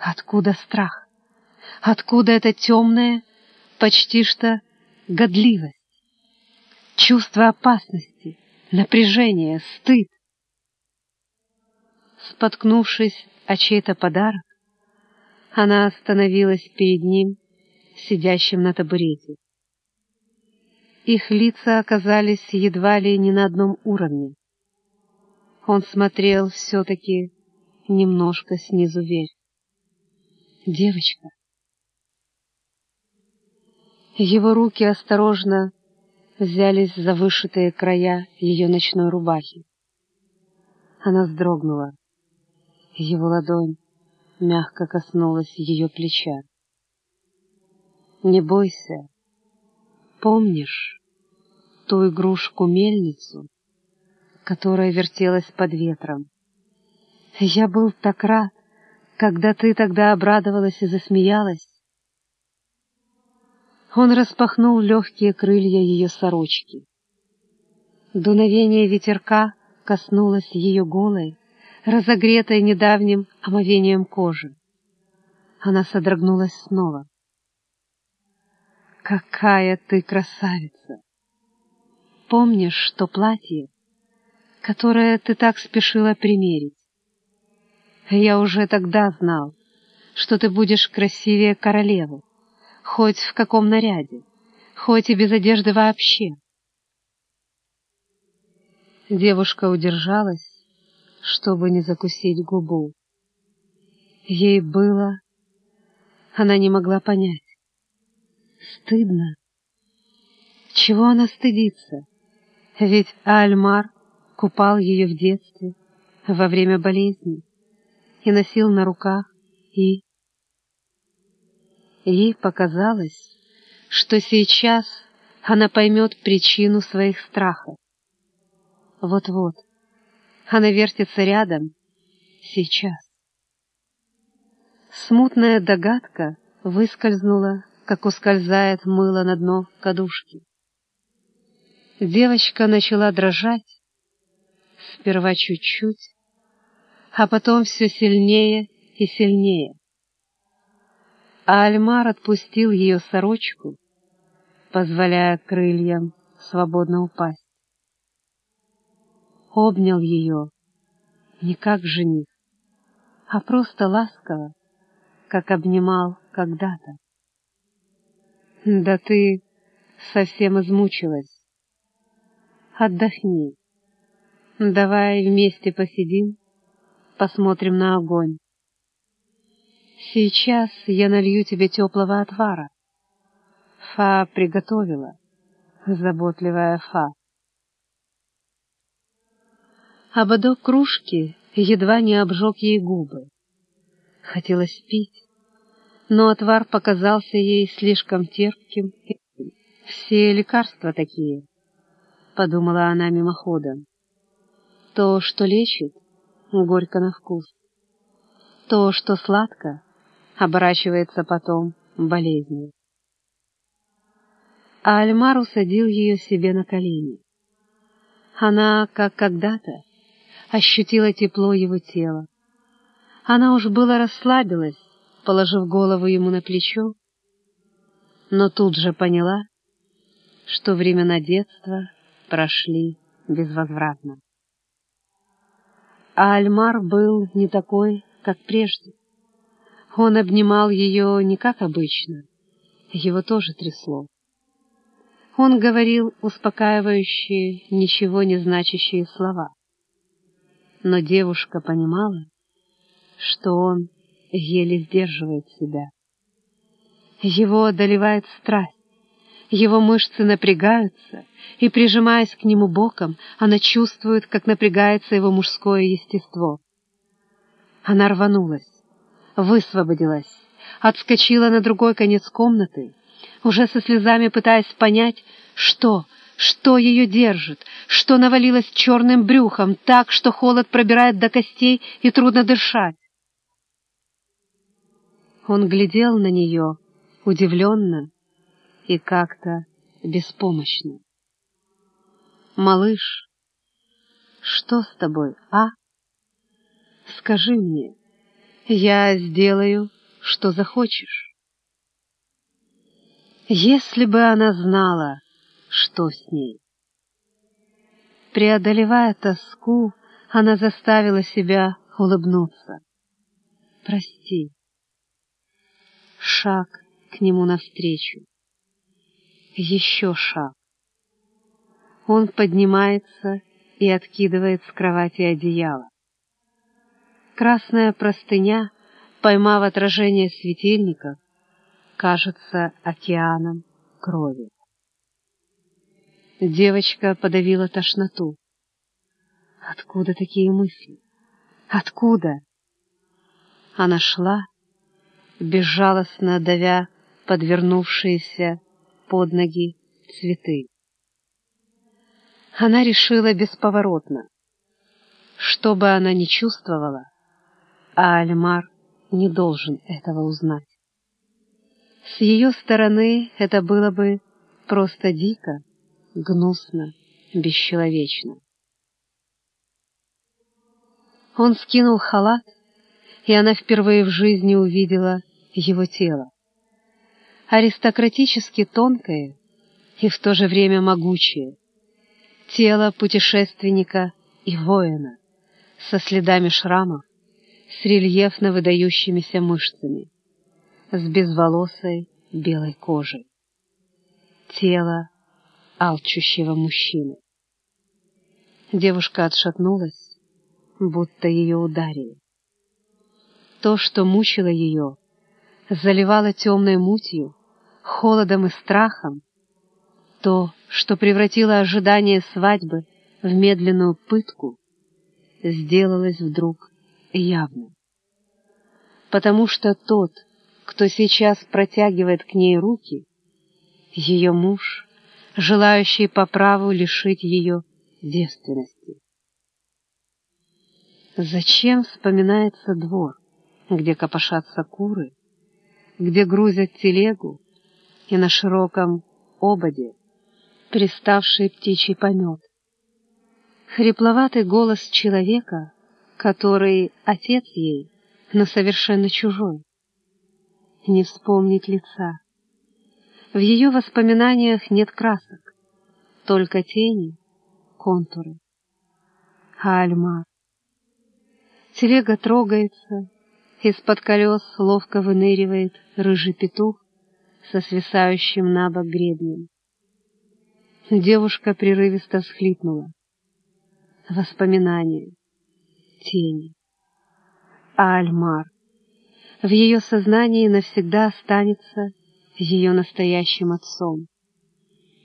Откуда страх? Откуда эта темная, почти что годливость? Чувство опасности, напряжение, стыд. Споткнувшись о чей-то подарок, она остановилась перед ним, сидящим на табурете. Их лица оказались едва ли не на одном уровне. Он смотрел все-таки немножко снизу вверх. Девочка. Его руки осторожно взялись за вышитые края ее ночной рубахи. Она вздрогнула. Его ладонь мягко коснулась ее плеча. «Не бойся. Помнишь ту игрушку-мельницу, которая вертелась под ветром? Я был так рад, когда ты тогда обрадовалась и засмеялась. Он распахнул легкие крылья ее сорочки. Дуновение ветерка коснулось ее голой, разогретой недавним омовением кожи. Она содрогнулась снова. «Какая ты красавица! Помнишь, что платье, которое ты так спешила примерить? Я уже тогда знал, что ты будешь красивее королевы, хоть в каком наряде, хоть и без одежды вообще. Девушка удержалась, чтобы не закусить губу. Ей было... Она не могла понять. Стыдно. Чего она стыдится? Ведь Альмар купал ее в детстве, во время болезни, и носил на руках, и... Ей показалось, что сейчас она поймет причину своих страхов. Вот-вот, она вертится рядом, сейчас. Смутная догадка выскользнула, как ускользает мыло на дно кадушки. Девочка начала дрожать, сперва чуть-чуть, а потом все сильнее и сильнее. А Альмар отпустил ее сорочку, позволяя крыльям свободно упасть обнял ее, не как жених, а просто ласково, как обнимал когда-то. Да ты совсем измучилась. Отдохни. Давай вместе посидим, посмотрим на огонь. Сейчас я налью тебе теплого отвара. Фа приготовила, заботливая Фа. Ободок кружки едва не обжег ей губы. Хотелось пить, но отвар показался ей слишком терпким. «Все лекарства такие», — подумала она мимоходом. «То, что лечит, горько на вкус. То, что сладко, оборачивается потом болезнью». А Альмар усадил ее себе на колени. Она, как когда-то, ощутила тепло его тела. Она уж было расслабилась, положив голову ему на плечо, но тут же поняла, что времена детства прошли безвозвратно. А Альмар был не такой, как прежде. Он обнимал ее не как обычно, его тоже трясло. Он говорил успокаивающие, ничего не значащие слова но девушка понимала, что он еле сдерживает себя. Его одолевает страсть, его мышцы напрягаются, и, прижимаясь к нему боком, она чувствует, как напрягается его мужское естество. Она рванулась, высвободилась, отскочила на другой конец комнаты, уже со слезами пытаясь понять, что — что ее держит, что навалилось черным брюхом так, что холод пробирает до костей и трудно дышать. Он глядел на нее удивленно и как-то беспомощно. «Малыш, что с тобой, а? Скажи мне, Я сделаю, что захочешь. Если бы она знала, что с ней. Преодолевая тоску, она заставила себя улыбнуться. «Прости». Шаг к нему навстречу. Еще шаг. Он поднимается и откидывает с кровати одеяло. Красная простыня, поймав отражение светильников, кажется океаном крови. Девочка подавила тошноту. Откуда такие мысли? Откуда? Она шла, безжалостно давя подвернувшиеся под ноги цветы. Она решила бесповоротно. Что бы она ни чувствовала, а Альмар не должен этого узнать. С ее стороны это было бы просто дико, гнусно, бесчеловечно. Он скинул халат, и она впервые в жизни увидела его тело. Аристократически тонкое и в то же время могучее. Тело путешественника и воина, со следами шрамов, с рельефно выдающимися мышцами, с безволосой белой кожей. Тело алчущего мужчины. Девушка отшатнулась, будто ее ударили. То, что мучило ее, заливало темной мутью, холодом и страхом, то, что превратило ожидание свадьбы в медленную пытку, сделалось вдруг явным. Потому что тот, кто сейчас протягивает к ней руки, ее муж, желающий по праву лишить ее девственности. Зачем вспоминается двор, где копошатся куры, где грузят телегу и на широком ободе приставший птичий помет? Хрипловатый голос человека, который отец ей, но совершенно чужой. Не вспомнить лица. В ее воспоминаниях нет красок, только тени, контуры. А Альмар? Телега трогается, из-под колес ловко выныривает рыжий петух со свисающим на бок гребнем. Девушка прерывисто всхлипнула. Воспоминания, тени. А Альмар? В ее сознании навсегда останется ее настоящим отцом.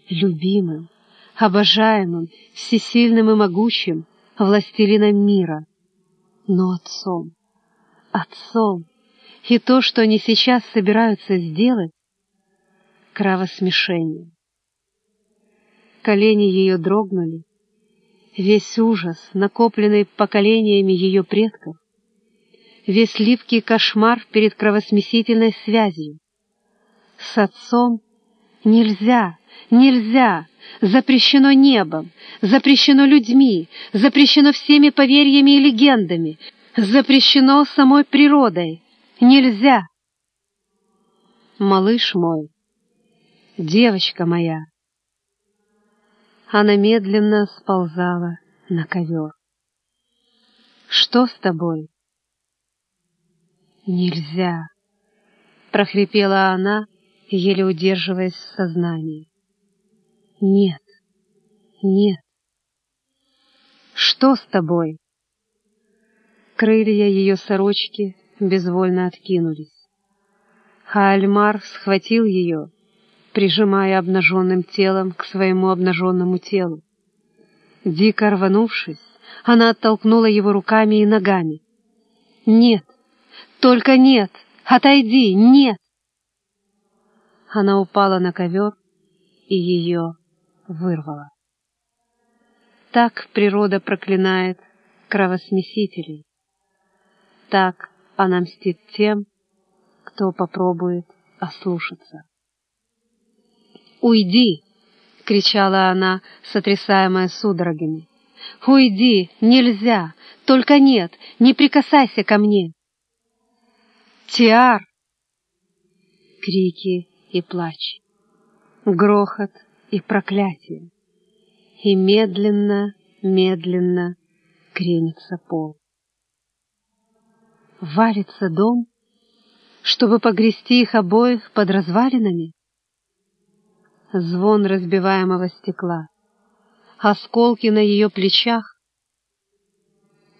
Любимым, обожаемым, всесильным и могучим, властелином мира — но отцом, отцом, и то, что они сейчас собираются сделать, кровосмешение. Колени ее дрогнули, весь ужас, накопленный поколениями ее предков, весь липкий кошмар перед кровосмесительной связью. С отцом нельзя, нельзя, запрещено небом, запрещено людьми, запрещено всеми поверьями и легендами, запрещено самой природой. Нельзя. Малыш мой, девочка моя. Она медленно сползала на ковер. Что с тобой? Нельзя, прохрипела она, еле удерживаясь в сознании. Нет, нет. Что с тобой? Крылья ее сорочки безвольно откинулись. А Альмар схватил ее, прижимая обнаженным телом к своему обнаженному телу. Дико рванувшись, она оттолкнула его руками и ногами. «Нет! Только нет! Отойди! Нет!» Она упала на ковер, и ее вырвало. Так природа проклинает кровосмесителей. Так она мстит тем, кто попробует ослушаться. «Уйди!» — кричала она, сотрясаемая судорогами. «Уйди! Нельзя! Только нет! Не прикасайся ко мне!» Тиар! Крики и плач, грохот и проклятие, и медленно, медленно кренится пол. Валится дом, чтобы погрести их обоих под развалинами? Звон разбиваемого стекла, осколки на ее плечах,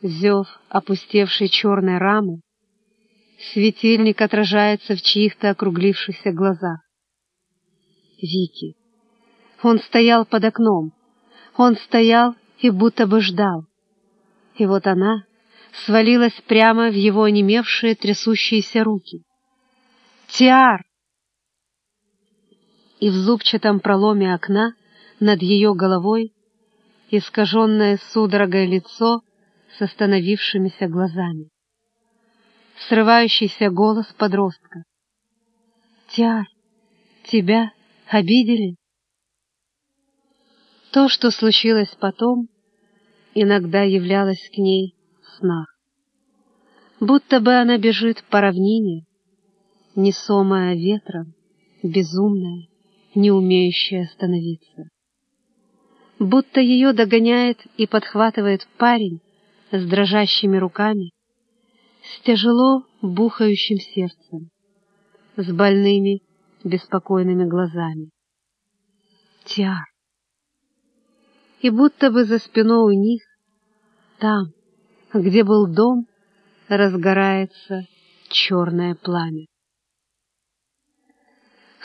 зев опустевшей черной рамы, светильник отражается в чьих-то округлившихся глазах. Вики. Он стоял под окном, он стоял и будто бы ждал. И вот она свалилась прямо в его онемевшие трясущиеся руки. «Тиар!» И в зубчатом проломе окна над ее головой искаженное судорогой лицо с остановившимися глазами. Срывающийся голос подростка. «Тиар, тебя обидели?» То, что случилось потом, иногда являлось к ней в снах. Будто бы она бежит по равнине, несомая ветром, безумная, не умеющая остановиться. Будто ее догоняет и подхватывает парень с дрожащими руками, с тяжело бухающим сердцем, с больными, беспокойными глазами. Тиар и будто бы за спиной у них, там, где был дом, разгорается черное пламя.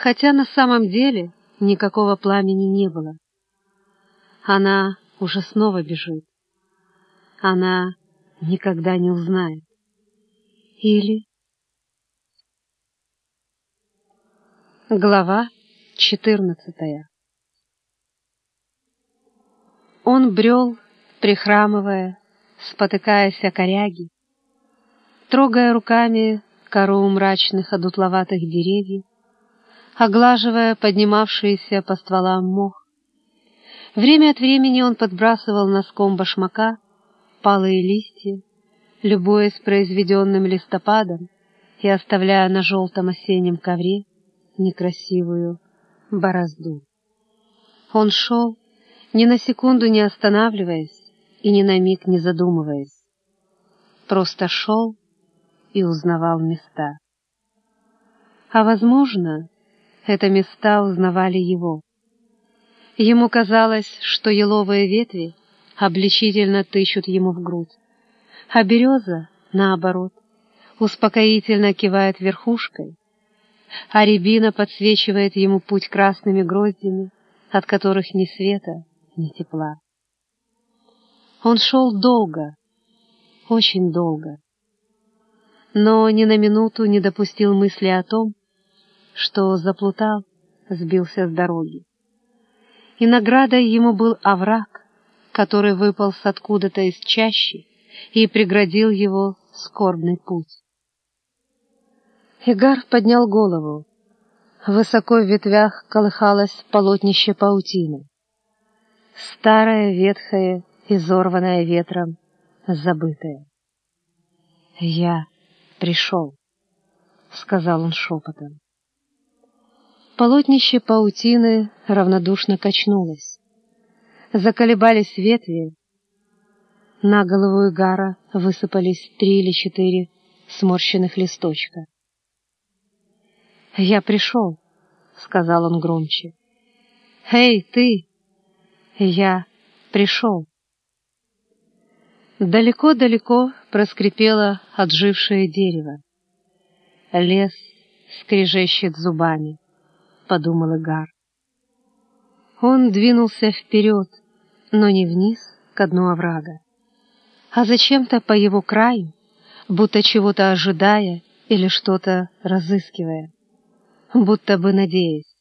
Хотя на самом деле никакого пламени не было. Она уже снова бежит. Она никогда не узнает. Или... Глава четырнадцатая он брел, прихрамывая, спотыкаясь о коряги, трогая руками кору мрачных одутловатых деревьев, оглаживая поднимавшийся по стволам мох. Время от времени он подбрасывал носком башмака палые листья, любуясь произведенным листопадом и оставляя на желтом осеннем ковре некрасивую борозду. Он шел, ни на секунду не останавливаясь и ни на миг не задумываясь. Просто шел и узнавал места. А, возможно, это места узнавали его. Ему казалось, что еловые ветви обличительно тычут ему в грудь, а береза, наоборот, успокоительно кивает верхушкой, а рябина подсвечивает ему путь красными гроздями, от которых ни света, ни тепла. Он шел долго, очень долго, но ни на минуту не допустил мысли о том, что заплутал, сбился с дороги. И наградой ему был овраг, который выпал с откуда-то из чащи и преградил его скорбный путь. Игар поднял голову. Высоко в ветвях колыхалось полотнище паутины старое, ветхое, изорванное ветром, забытое. «Я пришел», — сказал он шепотом. Полотнище паутины равнодушно качнулось. Заколебались ветви. На голову Игара высыпались три или четыре сморщенных листочка. «Я пришел», — сказал он громче. «Эй, ты!» Я пришел. Далеко-далеко проскрипело отжившее дерево. Лес скрежещет зубами, — подумал Игар. Он двинулся вперед, но не вниз, к дну оврага, а зачем-то по его краю, будто чего-то ожидая или что-то разыскивая, будто бы надеясь.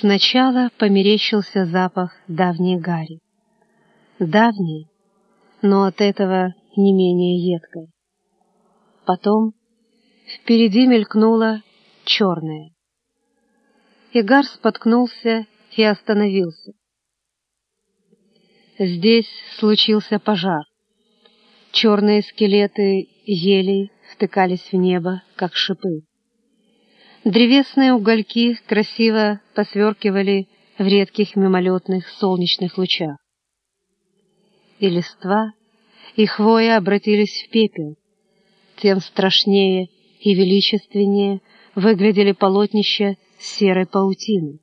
Сначала померещился запах давней гари. Давней, но от этого не менее едкой. Потом впереди мелькнуло черное. Игар споткнулся и остановился. Здесь случился пожар. Черные скелеты елей втыкались в небо, как шипы. Древесные угольки красиво посверкивали в редких мимолетных солнечных лучах. И листва, и хвоя обратились в пепел, тем страшнее и величественнее выглядели полотнища серой паутины,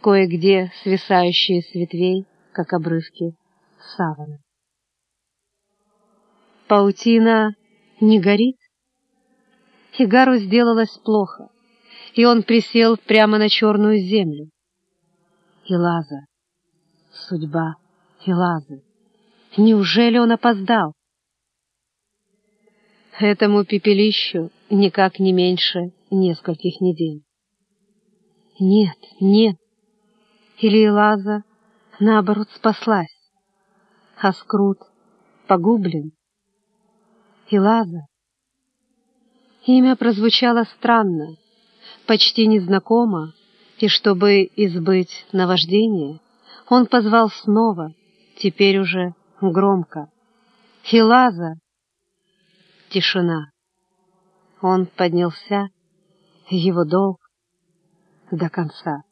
кое-где свисающие с ветвей, как обрывки савана. Паутина не горит? Хигару сделалось плохо, и он присел прямо на черную землю. Илаза, судьба Илазы. Неужели он опоздал? Этому пепелищу никак не меньше нескольких недель. Нет, нет. Или Илаза, наоборот, спаслась, а Скрут погублен. Илаза. Имя прозвучало странно, почти незнакомо, и чтобы избыть наваждение, он позвал снова, теперь уже громко. «Хилаза!» Тишина. Он поднялся, его долг до конца.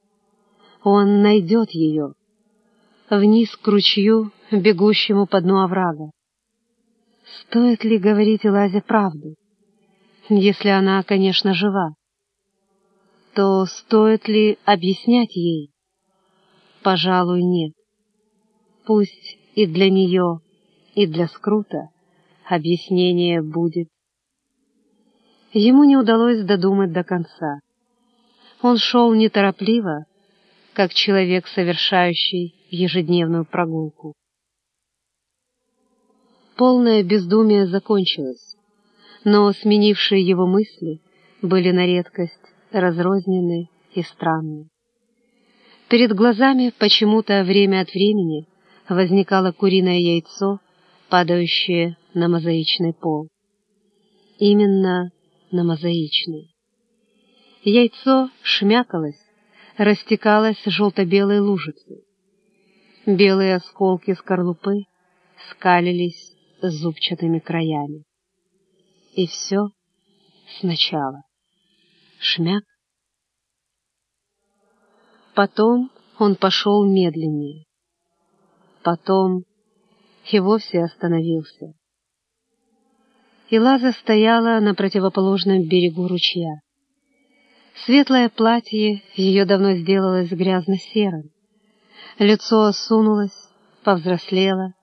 Он найдет ее, вниз к ручью, бегущему по дну оврага. Стоит ли говорить Элазе правду? Если она, конечно, жива. То стоит ли объяснять ей? Пожалуй, нет. Пусть и для нее, и для Скрута объяснение будет. Ему не удалось додумать до конца. Он шел неторопливо, как человек, совершающий ежедневную прогулку. Полное бездумие закончилось, но сменившие его мысли были на редкость разрознены и странны. Перед глазами почему-то время от времени возникало куриное яйцо, падающее на мозаичный пол. Именно на мозаичный. Яйцо шмякалось, растекалось желто-белой лужицей. Белые осколки скорлупы скалились зубчатыми краями. И все сначала. Шмяк. Потом он пошел медленнее. Потом и вовсе остановился. И Лаза стояла на противоположном берегу ручья. Светлое платье ее давно сделалось грязно-серым. Лицо осунулось, повзрослело,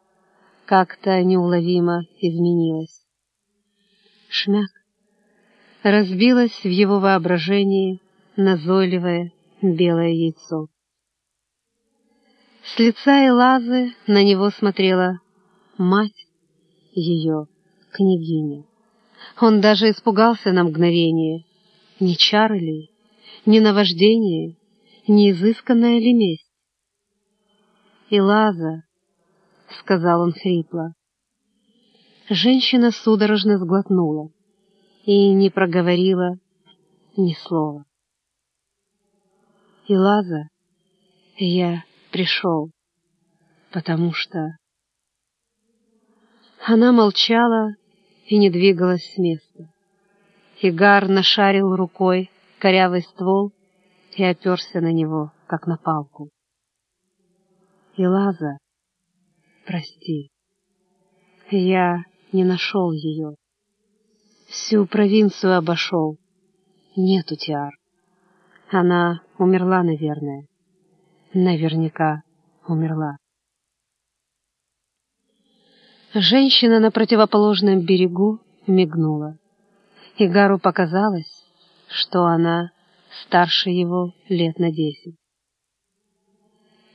как-то неуловимо изменилось. Шмяк. Разбилось в его воображении назойливое белое яйцо. С лица Элазы на него смотрела мать ее, княгиня. Он даже испугался на мгновение, не чары ли, не наваждение, не изысканная ли месть. «Элаза», — сказал он хрипло. Женщина судорожно сглотнула и не проговорила ни слова. «Элаза, я пришел, потому что...» Она молчала и не двигалась с места. Игар нашарил рукой корявый ствол и оперся на него, как на палку. «Илаза, прости, я не нашел ее. Всю провинцию обошел. Нету Тиар. Она умерла, наверное. Наверняка умерла. Женщина на противоположном берегу мигнула. Игару показалось, что она старше его лет на десять.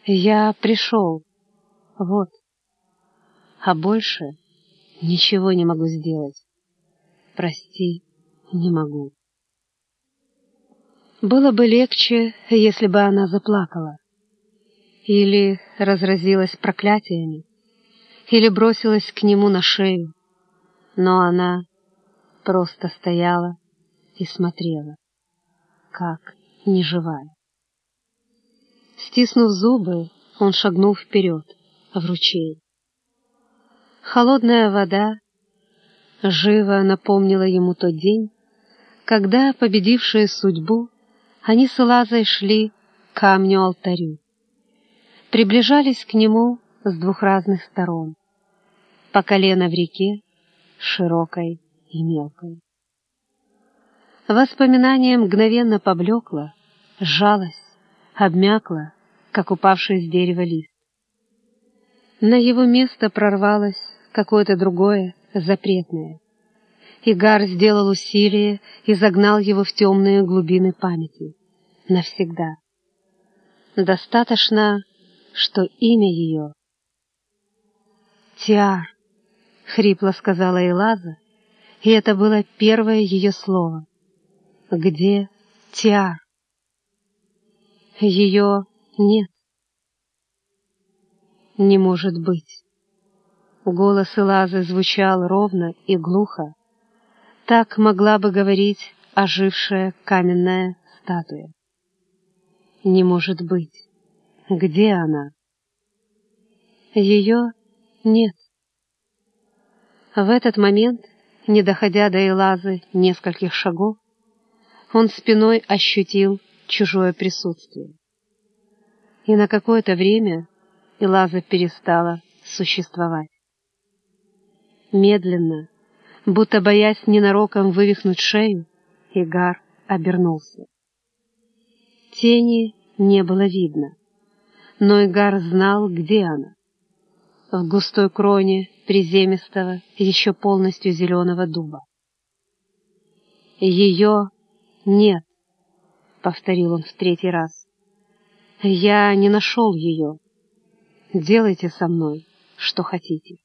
Я пришел. Вот. А больше ничего не могу сделать. Прости, не могу. Было бы легче, если бы она заплакала. Или разразилась проклятиями, или бросилась к нему на шею. Но она просто стояла и смотрела, как неживая. Стиснув зубы, он шагнул вперед, в ручей. Холодная вода живо напомнила ему тот день, когда, победившие судьбу, они с Лазой шли к камню-алтарю. Приближались к нему с двух разных сторон, по колено в реке, широкой и мелкой. Воспоминание мгновенно поблекло, сжалось, обмякло, как упавший с дерева лист. На его место прорвалось какое-то другое, запретное. Игар сделал усилие и загнал его в темные глубины памяти. Навсегда. Достаточно, что имя ее — Тиар, — хрипло сказала Элаза, и это было первое ее слово. Где Тиар? Ее нет. Не может быть. Голос Элазы звучал ровно и глухо. Так могла бы говорить ожившая каменная статуя. Не может быть. Где она? Ее нет. В этот момент, не доходя до Элазы нескольких шагов, он спиной ощутил чужое присутствие. И на какое-то время Элаза перестала существовать. Медленно, будто боясь ненароком вывихнуть шею, Игар обернулся. Тени не было видно, но Игар знал, где она. В густой кроне приземистого, еще полностью зеленого дуба. Ее нет, — повторил он в третий раз. Я не нашел ее. Делайте со мной, что хотите.